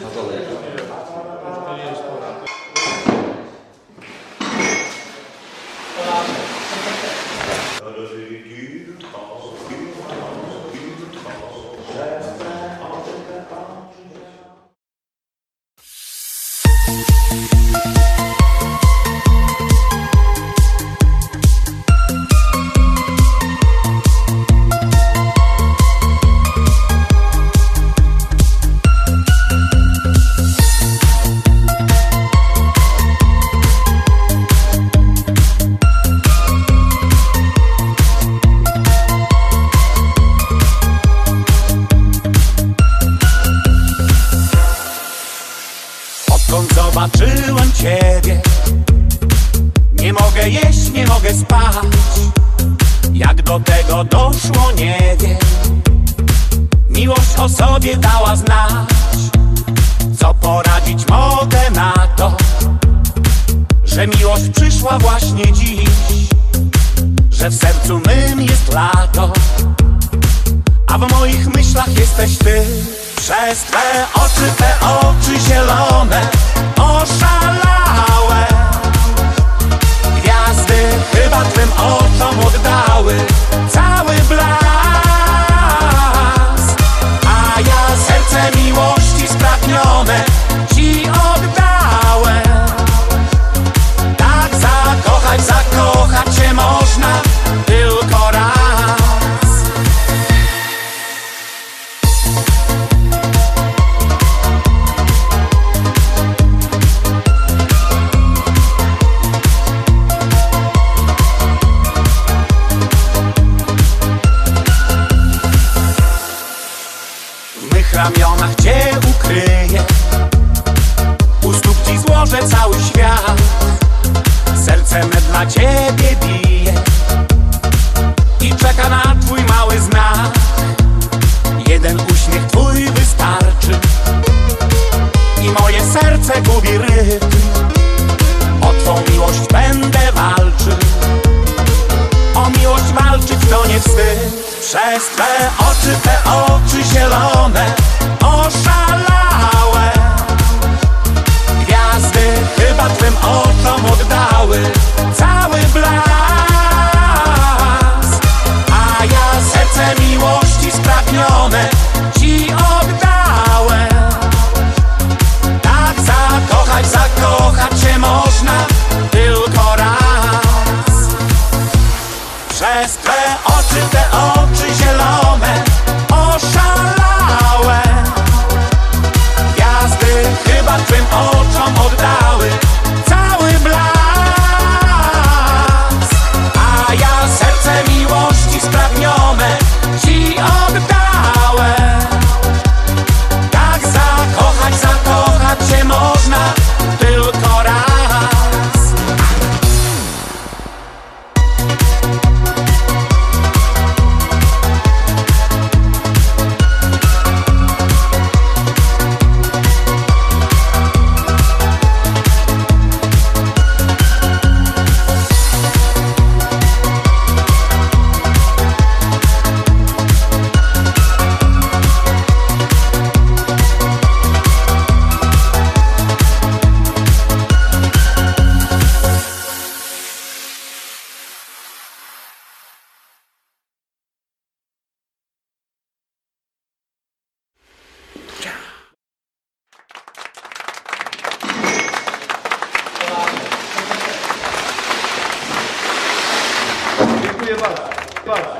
Na dole. Zobaczyłem Ciebie. Nie mogę jeść, nie mogę spać. Jak do tego doszło, nie wiem. Miłość o sobie dała znać. Co poradzić mogę na to Że miłość przyszła właśnie dziś. Że w sercu mym jest lato a w moich myślach jesteś ty. Przez twe oczy, te oczy zielone ramionach Cię ukryję. U stóp Ci złożę cały świat. Serce me dla Ciebie bije. I czeka na Twój mały znak. Jeden uśmiech Twój wystarczy. I moje serce gubi rytm. O Twą miłość będę walczył. O miłość walczyć to nie wstyd Przez Twe oczy, te oczy zielone. Oszalałe Bye.